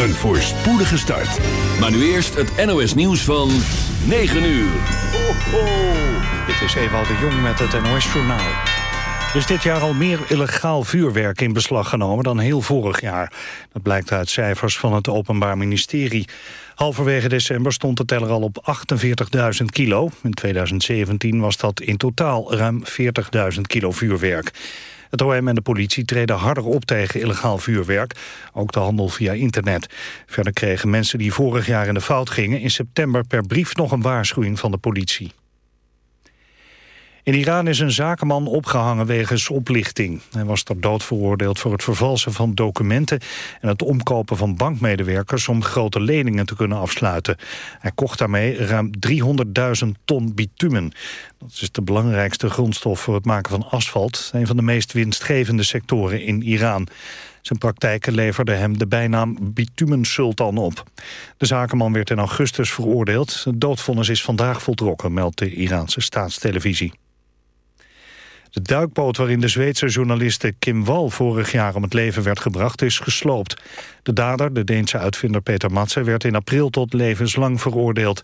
Een voorspoedige start. Maar nu eerst het NOS nieuws van 9 uur. Ho, ho. Dit is Ewald de Jong met het NOS Journaal. Er is dit jaar al meer illegaal vuurwerk in beslag genomen dan heel vorig jaar. Dat blijkt uit cijfers van het Openbaar Ministerie. Halverwege december stond de teller al op 48.000 kilo. In 2017 was dat in totaal ruim 40.000 kilo vuurwerk. Het OM en de politie treden harder op tegen illegaal vuurwerk. Ook de handel via internet. Verder kregen mensen die vorig jaar in de fout gingen... in september per brief nog een waarschuwing van de politie. In Iran is een zakenman opgehangen wegens oplichting. Hij was ter dood veroordeeld voor het vervalsen van documenten... en het omkopen van bankmedewerkers om grote leningen te kunnen afsluiten. Hij kocht daarmee ruim 300.000 ton bitumen. Dat is de belangrijkste grondstof voor het maken van asfalt... een van de meest winstgevende sectoren in Iran. Zijn praktijken leverden hem de bijnaam bitumensultan op. De zakenman werd in augustus veroordeeld. Het doodvonnis is vandaag voltrokken, meldt de Iraanse staatstelevisie. De duikboot waarin de Zweedse journaliste Kim Wall vorig jaar om het leven werd gebracht is gesloopt. De dader, de Deense uitvinder Peter Matsen, werd in april tot levenslang veroordeeld.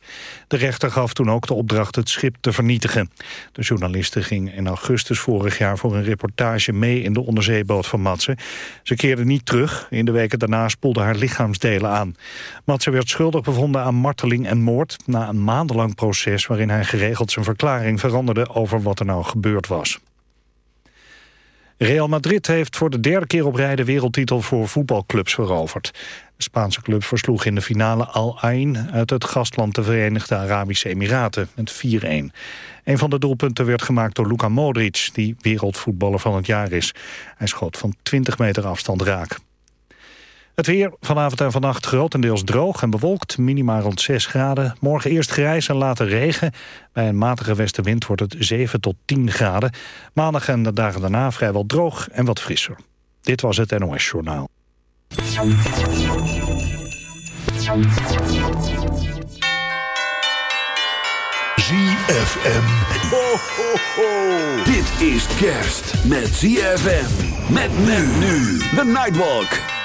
De rechter gaf toen ook de opdracht het schip te vernietigen. De journaliste ging in augustus vorig jaar voor een reportage mee in de onderzeeboot van Matsen. Ze keerde niet terug. In de weken daarna spoelde haar lichaamsdelen aan. Matsen werd schuldig bevonden aan marteling en moord... na een maandenlang proces waarin hij geregeld zijn verklaring veranderde over wat er nou gebeurd was. Real Madrid heeft voor de derde keer op rij de wereldtitel voor voetbalclubs veroverd. De Spaanse club versloeg in de finale Al Ain uit het gastland de Verenigde Arabische Emiraten met 4-1. Een van de doelpunten werd gemaakt door Luka Modric, die wereldvoetballer van het jaar is. Hij schoot van 20 meter afstand raak. Het weer vanavond en vannacht grotendeels droog en bewolkt. Minima rond 6 graden. Morgen eerst grijs en later regen. Bij een matige westenwind wordt het 7 tot 10 graden. Maandag en de dagen daarna vrijwel droog en wat frisser. Dit was het NOS Journaal. ZFM. Ho. Dit is kerst met ZFM. Met men nu. The Nightwalk.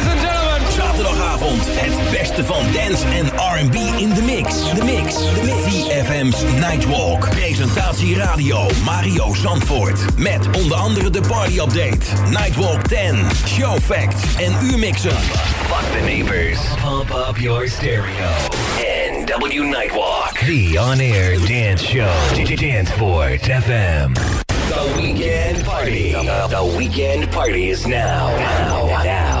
Zaterdagavond, het beste van dance en R&B in de mix. De mix. De mix. Nightwalk. Presentatie radio Mario Zandvoort. Met onder andere de party update. Nightwalk 10. Show facts en uurmixen. Fuck the neighbors. Pump up your stereo. NW Nightwalk. The on-air dance show. Danceport FM. The weekend party. The, the weekend party is now. Now. Now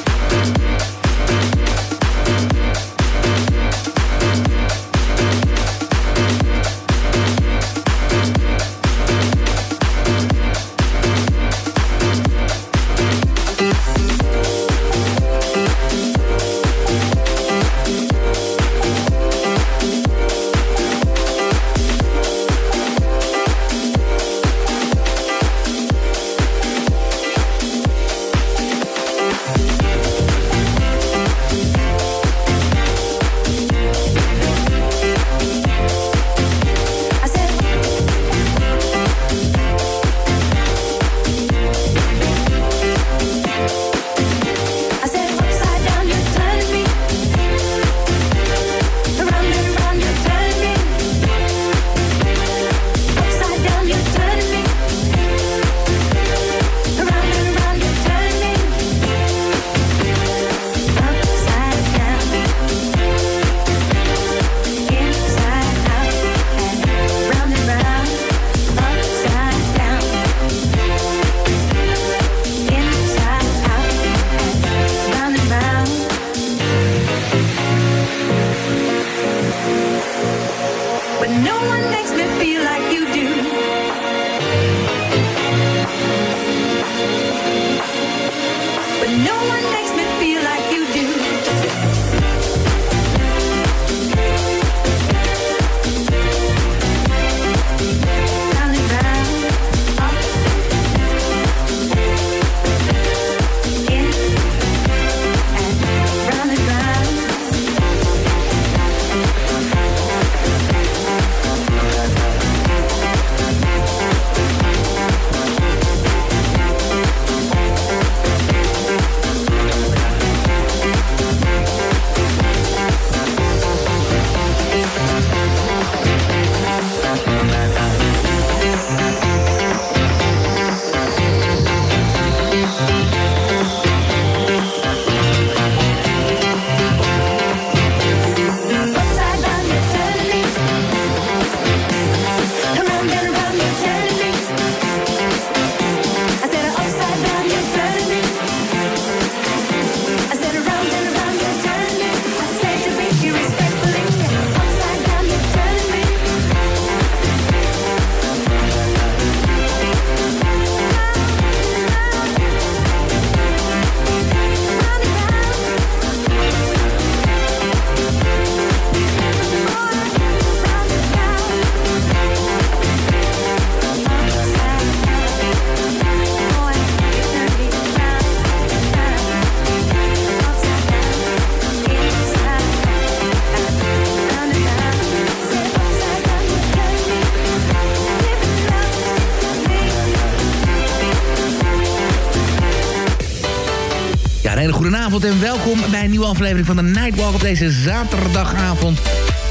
Een nieuwe aflevering van de Nightwalk op deze zaterdagavond.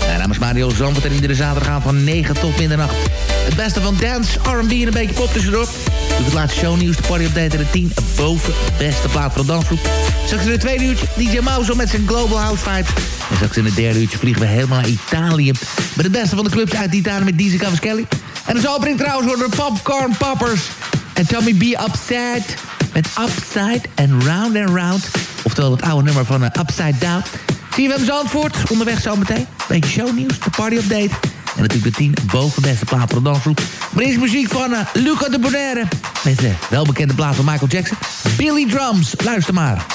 Mijn naam is Mario Zandvoort en iedere zaterdagavond van 9 tot middernacht. Het beste van dance, R&B en een beetje pop tussendoor. Doe het laatste shownieuws, de party update en de 10 boven beste plaat van de dansgroep. Straks in het tweede uurtje DJ Mouse met zijn Global House Vibe. En straks in het derde uurtje vliegen we helemaal naar Italië. Met het beste van de clubs uit Italië met DJ Cavaschelli. En de opening trouwens worden de Popcorn Poppers. En Tommy B. Upside met Upside and Round and Round. Oftewel het oude nummer van uh, Upside Down. Hem Zandvoort, onderweg zo meteen. Beetje shownieuws, de party update. En natuurlijk de 10 bovenbeste plaat voor de dansgroep. Maar eerst muziek van uh, Luca de Bonaire. Met de welbekende plaat van Michael Jackson. Billy Drums, luister maar.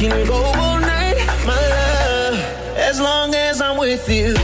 Can go all night, my love, as long as I'm with you.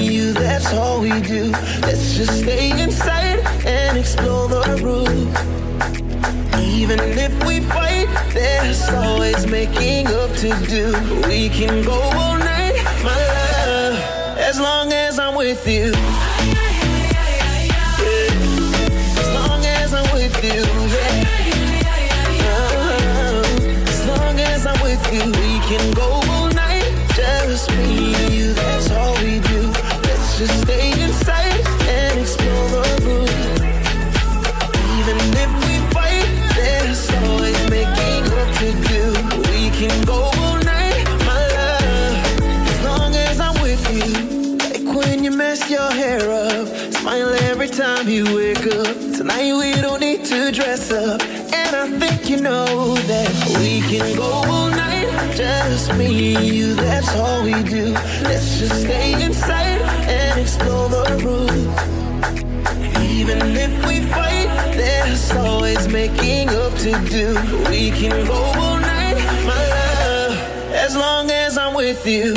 You, that's all we do. Let's just stay inside and explore the room. Even if we fight, there's always making up to do. We can go all night, my love, as long as I'm with you. As long as I'm with you, yeah. Uh, As long as I'm with you, we can go Just me and you, that's all we do. Let's just stay inside and explore the room. Even if we fight, there's always making up to do. We can go all night, my love, as long as I'm with you.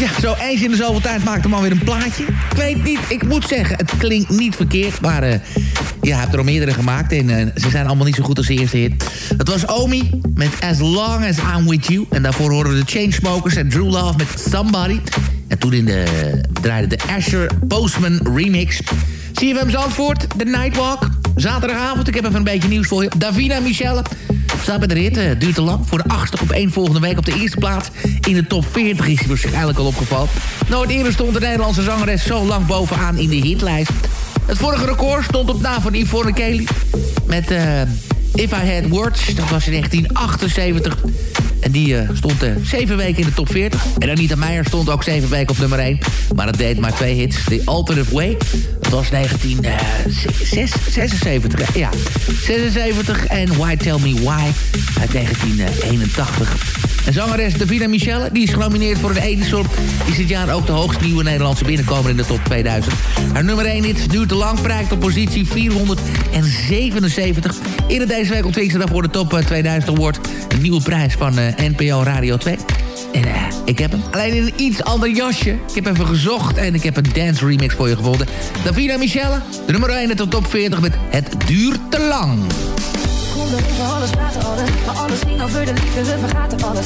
Ja, zo eens in de zoveel tijd maakt de man weer een plaatje. Ik weet niet, ik moet zeggen, het klinkt niet verkeerd. Maar eh ja, er al meerdere gemaakt. En eh, ze zijn allemaal niet zo goed als de eerste hit. Het was Omi met As Long As I'm With You. En daarvoor horen we de Chainsmokers en Drew Love met Somebody. En toen in de, draaide de Asher Postman remix. CFM Zandvoort, The Nightwalk. Zaterdagavond, ik heb even een beetje nieuws voor je. Davina Michelle staat bij de rit. eh, duurt te lang. Voor de achtste op één volgende week op de eerste plaats. In de top 40 is hij waarschijnlijk al opgevallen. Nooit eerder stond de Nederlandse zangeres zo lang bovenaan in de hitlijst. Het vorige record stond op naam van Yvonne Kelly. Met uh, If I Had Words. Dat was in 1978. En die uh, stond uh, zeven weken in de top 40. En Anita Meijer stond ook zeven weken op nummer 1. Maar dat deed maar twee hits. The Alternative Way. Dat was 1976. ja, 76. En Why Tell Me Why uit 1981. En zangeres Davina Michelle, die is genomineerd voor een Edison. Is dit jaar ook de hoogst nieuwe Nederlandse binnenkomer in de top 2000. Haar nummer 1 hit duurt te lang, prijkt op positie 477. Eerder deze week ontving ze daarvoor de top 2000 Award. Een nieuwe prijs van NPO Radio 2. En uh, ik heb hem alleen in een iets ander jasje. Ik heb even gezocht en ik heb een dance remix voor je gevonden. Davina Michelle, de nummer 1 in de top 40 met Het duurt te lang konden over alles praten alles Maar alles ging over de liefde, we vergaten alles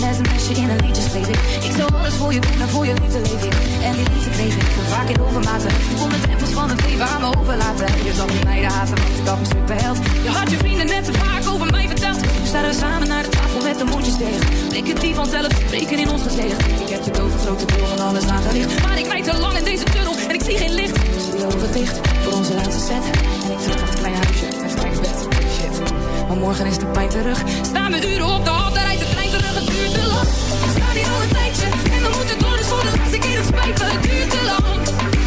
net een mesje in een liedje schreef ik. Ik zou alles voor je doen en voor je liefde leef ik. En die liefde kreeg ik. Vaak in overmaten. Ik kon de tempels van het leven aan me overlaten. Je zag niet mij de haten, want ik had een superheld. Je had je vrienden net te vaak over mij verteld. Nu staan we samen naar de tafel met de mondjes tegen Blikken die vanzelf spreken in ons gezicht Ik heb de grote deel van alles aangelicht. Maar ik rijd te lang in deze tunnel en ik zie geen licht. Dus die ogen dicht voor onze laatste set. En ik terug naar het kleine huisje. Met vijf bed. Maar morgen is de pijn terug. Staan we uren op de hal, daar rijdt de terug. Het duurt te lang. We staan hier al een tijdje en we moeten door, dus voor de laatste keer het spijt me. Het duurt te lang.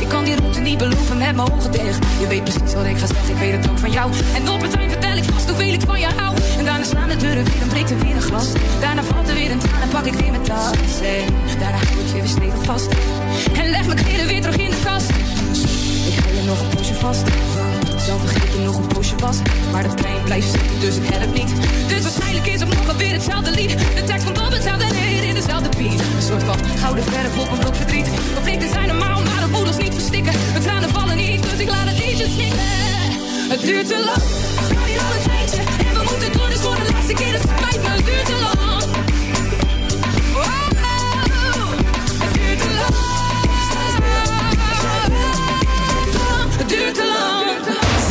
Ik kan die route niet beloven met mijn ogen dicht. Je weet precies wat ik ga zeggen, ik weet het ook van jou. En op het eind vertel ik vast hoeveel ik van je hou. En daarna slaan de deuren weer, dan breekt er weer een glas. Daarna valt er weer een traan en pak ik weer mijn tas. En daarna hou ik je weer stevig vast. En leg mijn kleren weer terug in de kast. Ik ga je nog een poosje vast. Zelf vergeet je nog een poosje was. Maar de trein blijft zitten, dus het helpt niet. Dus waarschijnlijk is het morgen weer hetzelfde lied. De tekst komt op hetzelfde neer in dezelfde beat. Een soort van gouden verf op een blok verdriet. Conflicten zijn normaal, maar de moeders niet verstikken. Mijn tranen vallen niet, dus ik laat het liedje snikken. Het duurt te lang, hier tijdje. En we moeten door, dus voor de laatste keer. Het spijt het duurt te lang. Het duurt te lang. Het duurt te lang.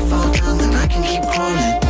I fall down, then I can keep crawling.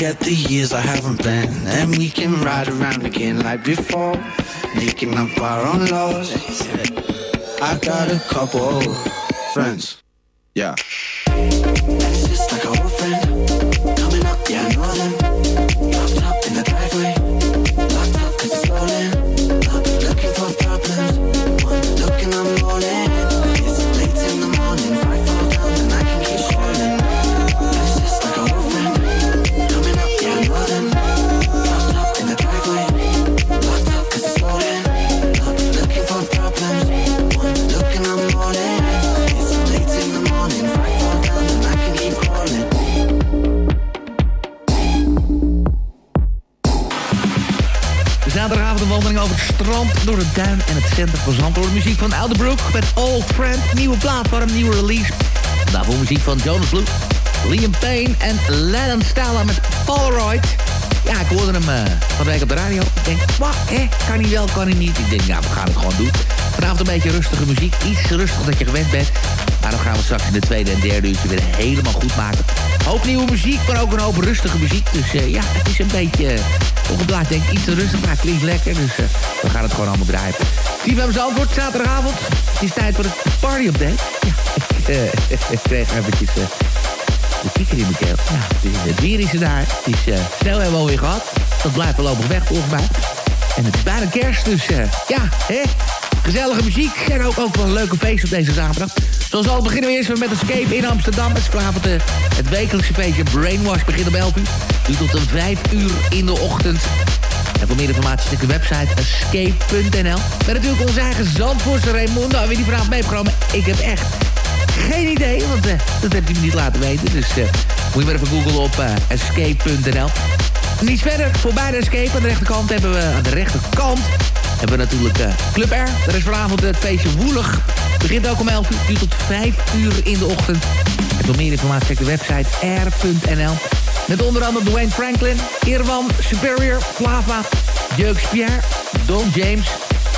Forget the years I haven't been, and we can ride around again like before, making up our own laws. I got a couple friends, yeah. Door het duin en het centrum van Zandvoort. Muziek van Brook met Old Friend. Nieuwe plaat voor nieuwe release. Daarvoor muziek van Jonas Blue, Liam Payne en Lennon Stella met Polaroid. Ja, ik hoorde hem eh, van de week op de radio. Ik denk, wat, hè, kan hij wel, kan hij niet. Ik denk, ja, we gaan het gewoon doen. Vanavond een beetje rustige muziek. Iets rustiger dat je gewend bent. Maar dan gaan we straks in de tweede en derde uurtje weer helemaal goed maken. Hoop nieuwe muziek, maar ook een hoop rustige muziek. Dus eh, ja, het is een beetje... Uh, ongeblaad denk ik iets te rustig, maar het klinkt lekker. Dus eh, we gaan het gewoon allemaal draaien. TVM Zandvoort, zaterdagavond. Het is tijd voor het party update. Ja, ik, ik kreeg eventjes de kieker in mijn keel. Ja, het weer is er daar. Het is uh, snel hebben we alweer gehad. Dat blijft voorlopig weg volgens mij. En het is bijna kerst, dus uh, ja, hè. Gezellige muziek en ook, ook wel een leuke feest op deze zaterdag. Zoals al beginnen we eerst met Escape in Amsterdam. Het is vanavond het wekelijkse feestje Brainwash begint om 11 uur. Nu tot een 5 uur in de ochtend. En voor meer informatie check de website escape.nl. Met natuurlijk onze eigen Zandvoortse Raimundo. Wie die vanavond mee heeft genomen, ik heb echt geen idee, want uh, dat heeft hij me niet laten weten. Dus uh, moet je maar even googlen op uh, escape.nl. Niet verder, voorbij de Escape. Aan de rechterkant hebben we, aan de rechterkant hebben we natuurlijk Club R. Er is vanavond het feestje Woelig. Begint ook om 11 uur, duurt tot 5 uur in de ochtend. En voor meer informatie check de website r.nl. Met onder andere Dwayne Franklin, Irwan, Superior, Flava, Jeux Pierre, Don James,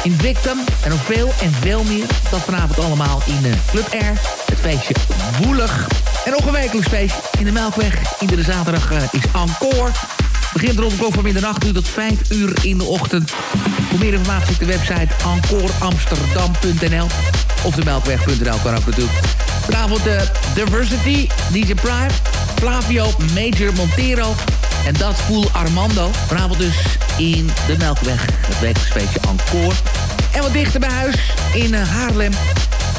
Invictum en nog veel en veel meer. Dat vanavond allemaal in uh, Club Air. Het feestje Woelig. En nog een wekelijks feestje in de Melkweg. Iedere zaterdag uh, is Encore. Begint rond de klok van middernacht uur tot 5 uur in de ochtend. Voor meer informatie op de website encoreamsterdam.nl of de melkweg.nl kan ook natuurlijk. Vanavond de Diversity, DJ Prime, Flavio Major Montero en dat voel Armando. Vanavond dus in de Melkweg, het wekelijksfeestje Encore. En wat dichter bij huis, in Haarlem,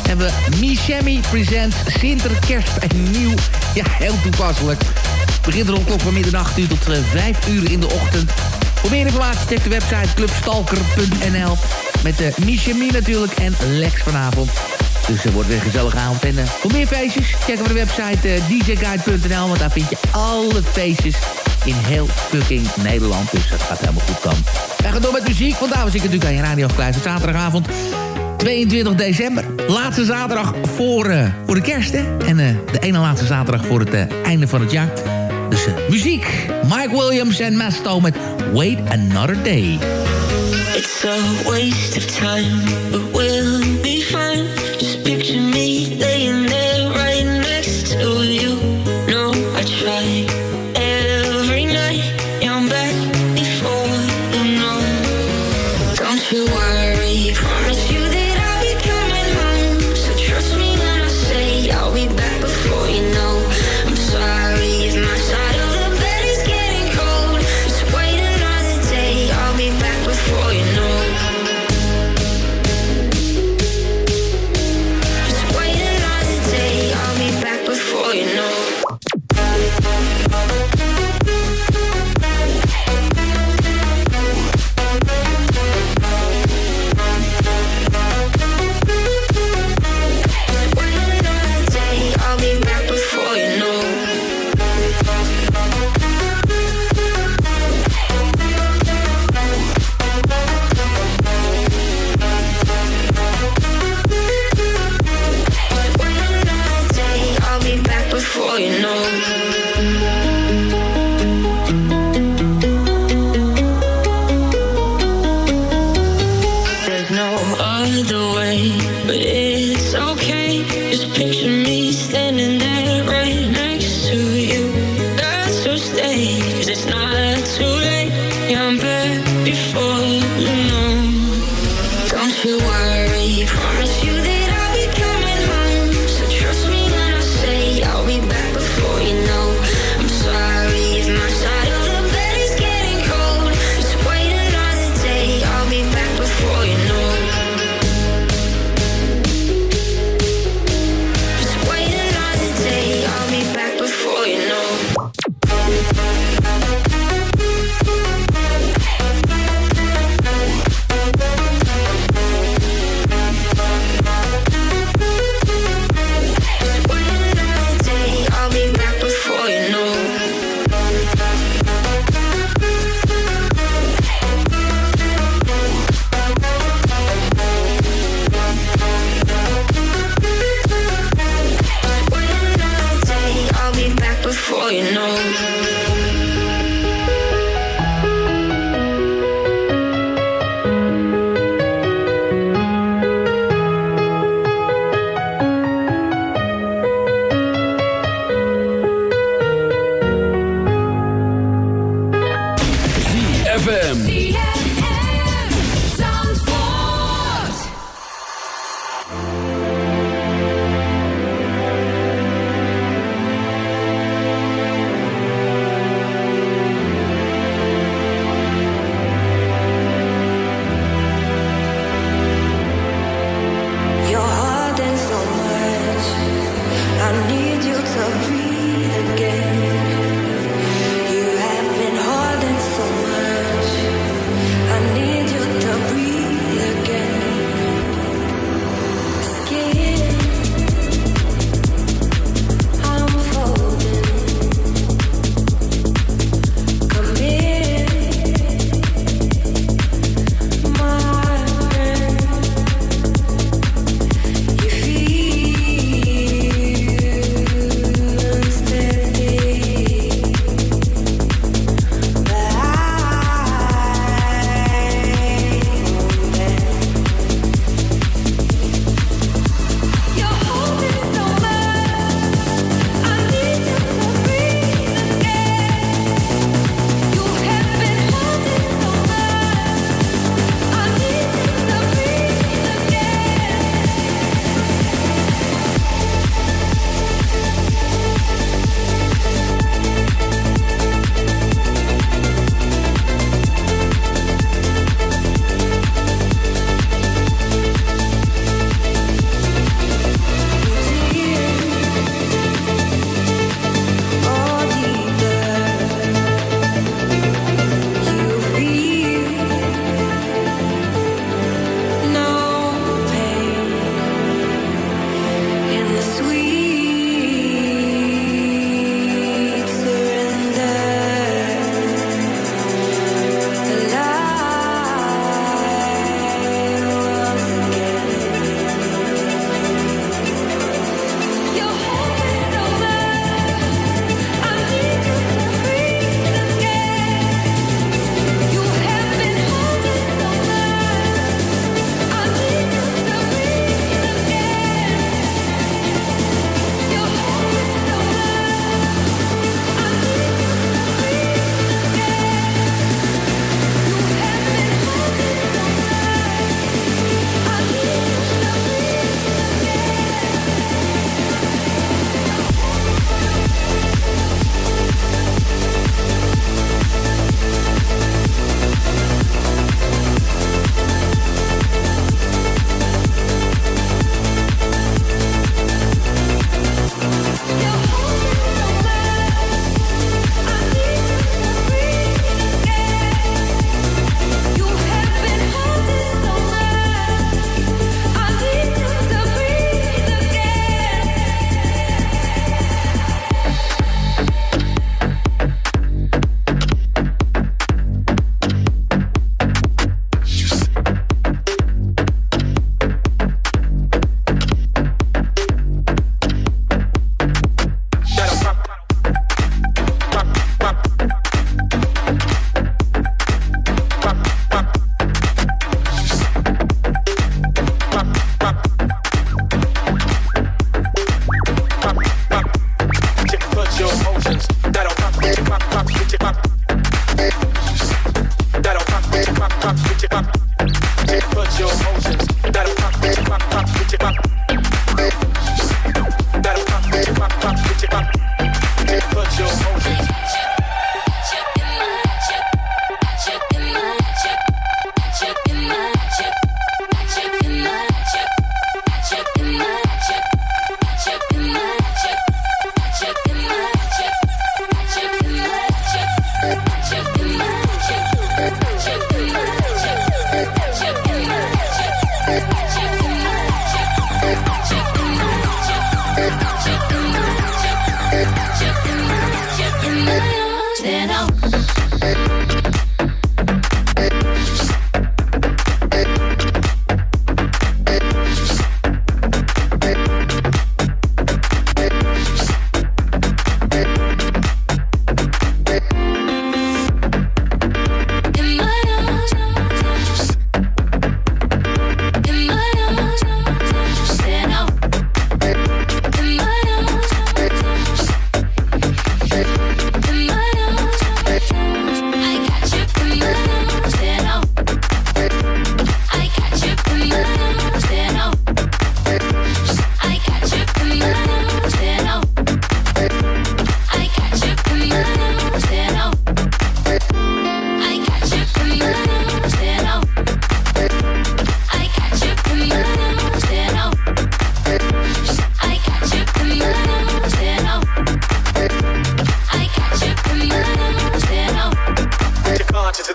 hebben we Michemi Presents Sinter, Kerst en Nieuw. Ja, heel toepasselijk. Begint rond klok van middernacht uur tot uh, 5 uur in de ochtend. Voor meer informatie check de website clubstalker.nl. Met de uh, Michemi natuurlijk en Lex vanavond. Dus er wordt weer een gezellige avond. En uh, voor meer feestjes, check op de website uh, djguide.nl. Want daar vind je alle feestjes in heel fucking Nederland. Dus dat gaat helemaal goed dan. Wij gaan door met muziek, want daar was ik natuurlijk aan je radio gekluisterd. Zaterdagavond 22 december. Laatste zaterdag voor, uh, voor de kerst, hè? En de ene laatste zaterdag voor het einde van het jaar. Dus muziek. Mike Williams en Masto met Wait Another Day. It's a waste of time, but we'll be fine.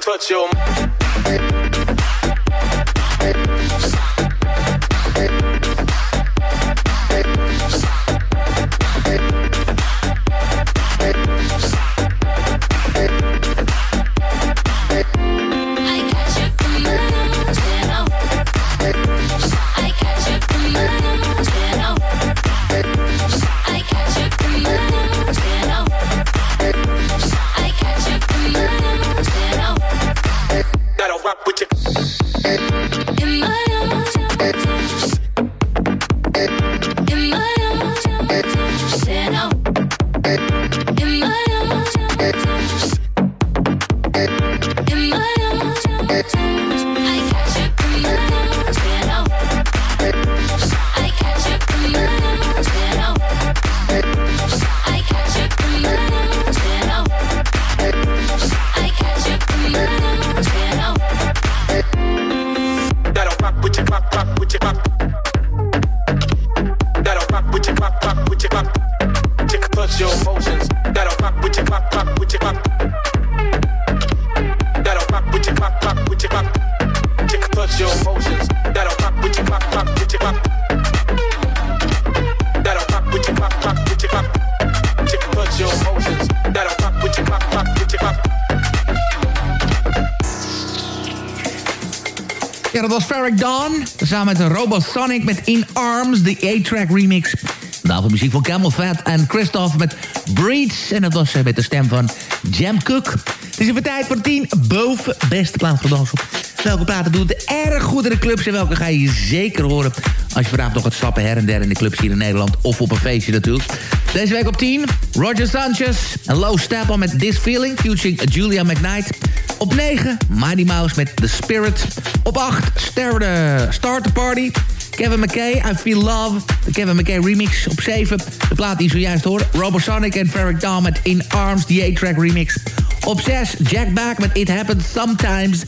touch your. Samen met Robosonic met In Arms, de A-track remix. Daarvoor muziek van Camel Fat en Christoph met Breeds. En dat was eh, met de stem van Jam Cook. Het is even tijd voor 10 boven beste plaats voor dansen. Welke platen doen het erg goed in de clubs en welke ga je zeker horen... als je vanavond nog gaat stappen her en der in de clubs hier in Nederland... of op een feestje natuurlijk. Deze week op 10, Roger Sanchez en Low Staple met This Feeling... featuring Julia McKnight... Op 9, Mighty Mouse met The Spirit. Op 8, Start the Party. Kevin McKay, I Feel Love. De Kevin McKay remix. Op 7, de plaat die zojuist hoort. Robosonic en Ferric met In Arms, the A-track remix. Op 6, Jack Back met It Happens Sometimes.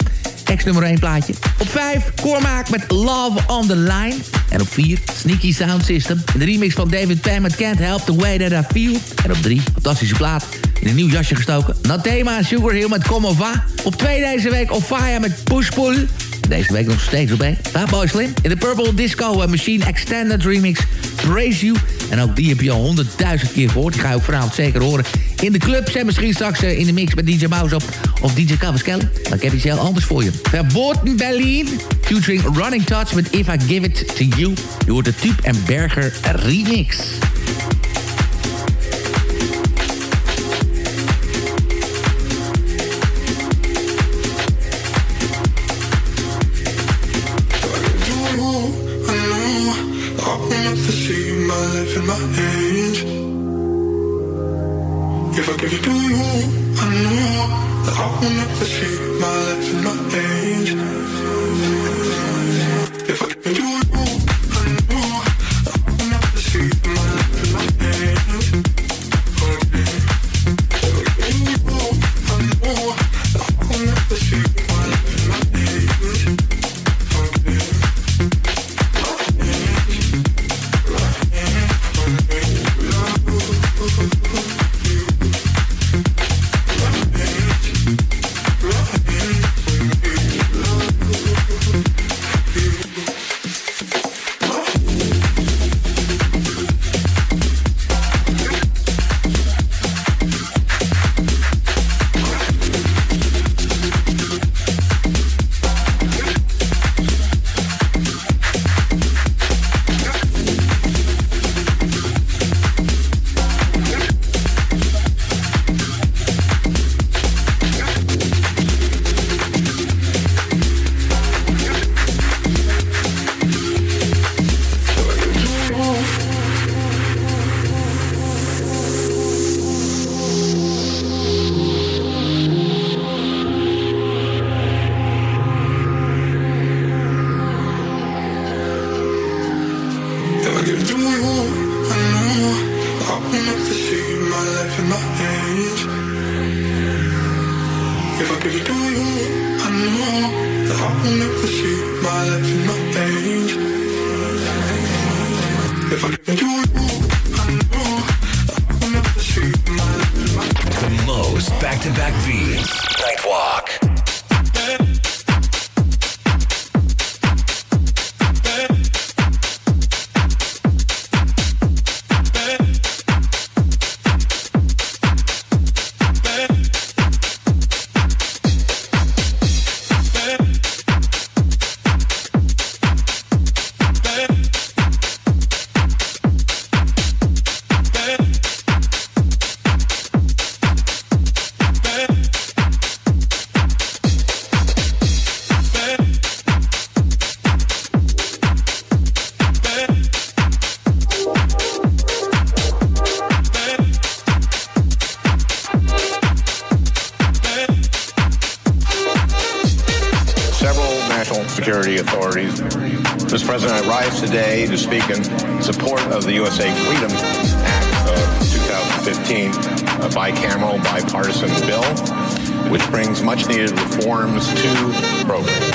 Ex nummer 1 plaatje. Op 5, Cormac met Love on the Line. En op 4, Sneaky Sound System. En de remix van David Penn met Can't Help the Way That I Feel. En op 3, fantastische plaat in een nieuw jasje gestoken. Nathema Sugar Hill met Come Va. Op twee deze week Fire met Push Pull. Deze week nog steeds op één. Fatboy Slim. In de Purple Disco Machine Extended Remix Praise You. En ook die heb je al honderdduizend keer gehoord. Die ga je ook vanavond zeker horen in de clubs. En misschien straks eh, in de mix met DJ Mouse op of DJ Cavaskelle. Dan heb ik iets heel anders voor je. Verboten Berlin. Featuring Running Touch met If I Give It To You. Je hoort de Tube en Berger remix. If I give it to you, I know that I will never see my life in my hands. President, I rise today to speak in support of the USA Freedom Act of 2015, a bicameral bipartisan bill which brings much needed reforms to the program.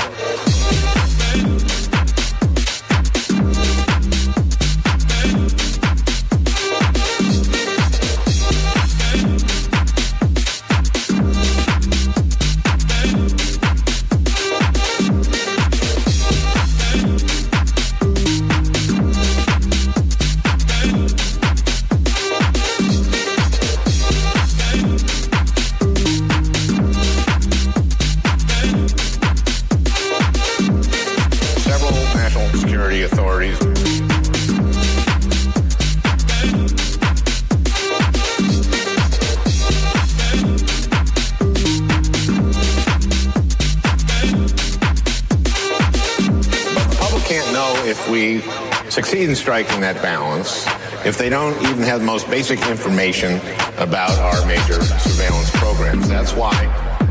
They don't even have the most basic information about our major surveillance programs. That's why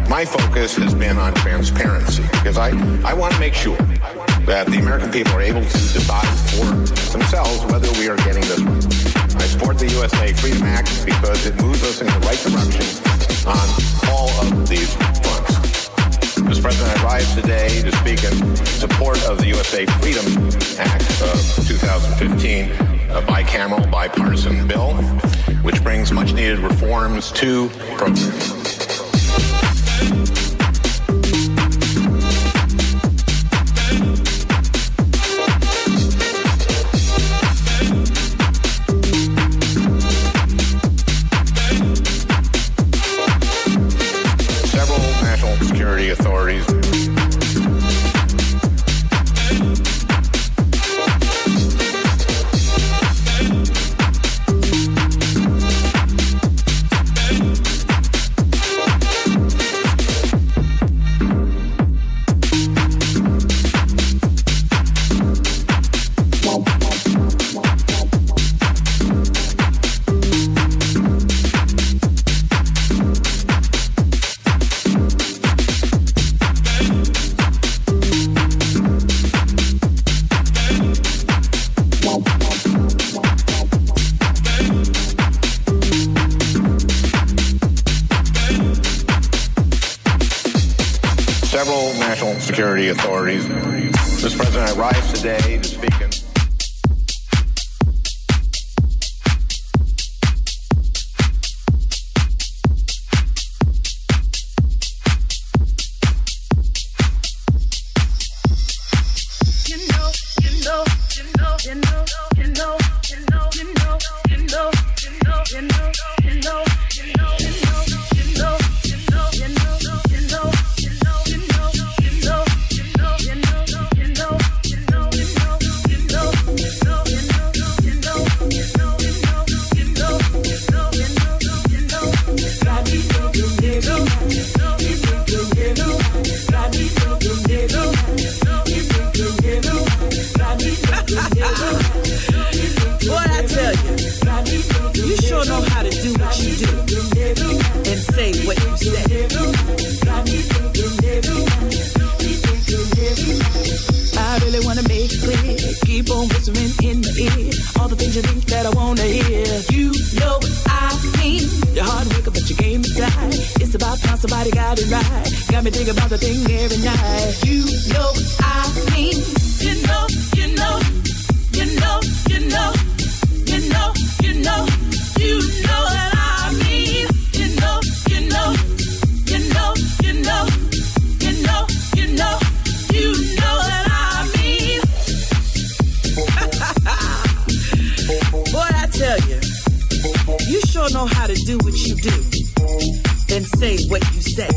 my focus has been on transparency because I, I want to make sure that the American people are able to decide for themselves whether we are getting this right. I support the USA Freedom Act because it moves us in the right direction on all of these fronts. Mr. President, I rise today to speak in support of the USA Freedom Act of 2015, a bicameral bipartisan bill which brings much needed reforms to programs. About somebody got it right. Got me thinking about the thing every night. You know I mean, you know, you know, you know, you know, you know, you know, you know that I mean, you know, you know, you know, you know, you know, you know, you know that I mean. Boy, I tell you, you sure know how to do what you do then say what you say.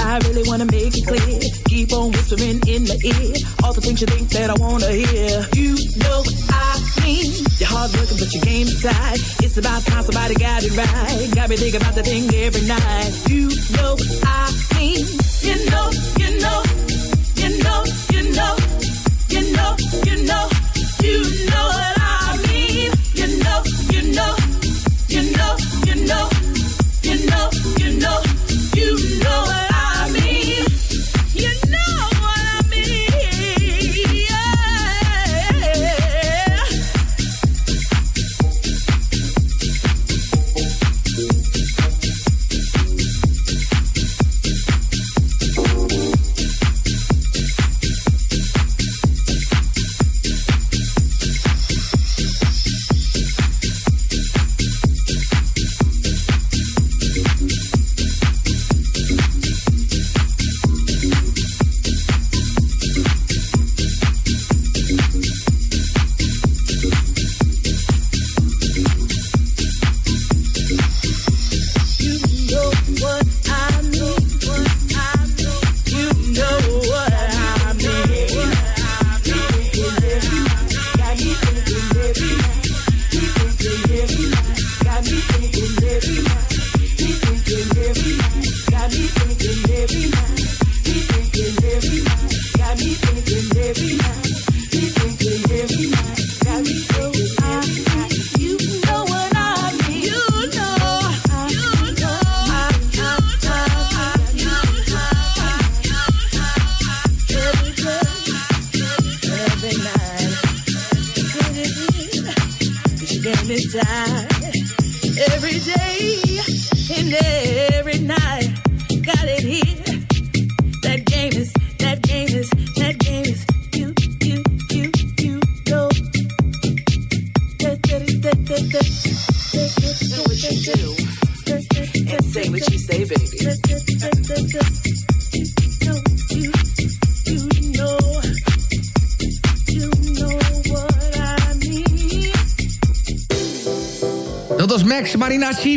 I really wanna make it clear. Keep on whispering in the ear all the things you think that I wanna hear. You know what I mean. You're hard working, but your game inside. It's about time somebody got it right. Got me thinking about the thing every night. You know what I mean. You know, you know, you know, you know, you know, you know, you know what I mean. You know, you know, you know, you know. You know, you know, you know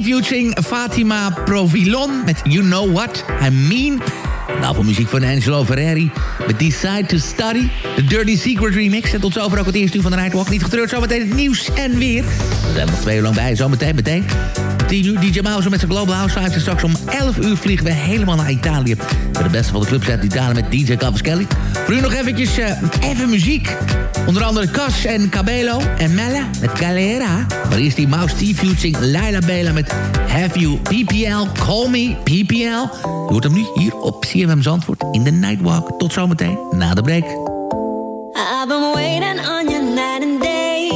featuring Fatima Provilon met You Know What I Mean. Nou, muziek van Angelo Ferreri met Decide to Study. De Dirty Secret remix. En tot zover ook het eerste uur van de Nightwalk. Niet getreurd, zometeen het nieuws en weer. We zijn nog twee uur lang bij, zometeen meteen. 10 uur DJ Mouse met zijn Global House. En straks om 11 uur vliegen we helemaal naar Italië. De beste van de clubs uit Italië met DJ Cavaschelli. Voor u nog eventjes eh, even muziek. Onder andere Cas en Cabello en Melle met Galera. Maar eerst die Mouse T featuring Laila Bela met Have You PPL, Call Me PPL. Je hoort hem nu hier op CFM Zandvoort in de Nightwalk. Tot zometeen na de break. I've been waiting on you night and day.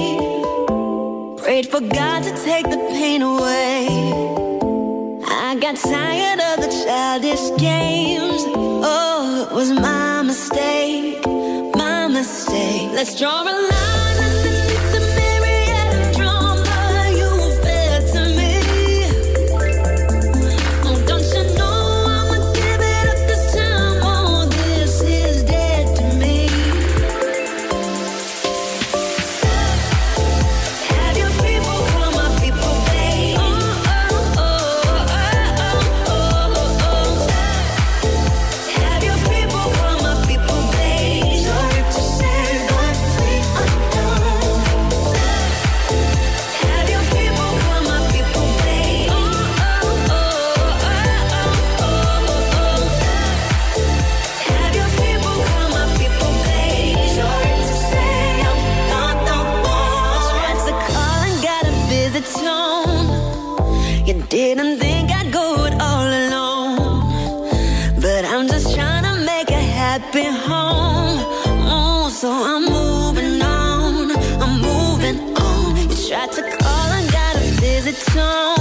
For God to take the pain away. I got tired of the childish games. Oh, it was my mistake, my mistake. Let's draw a line song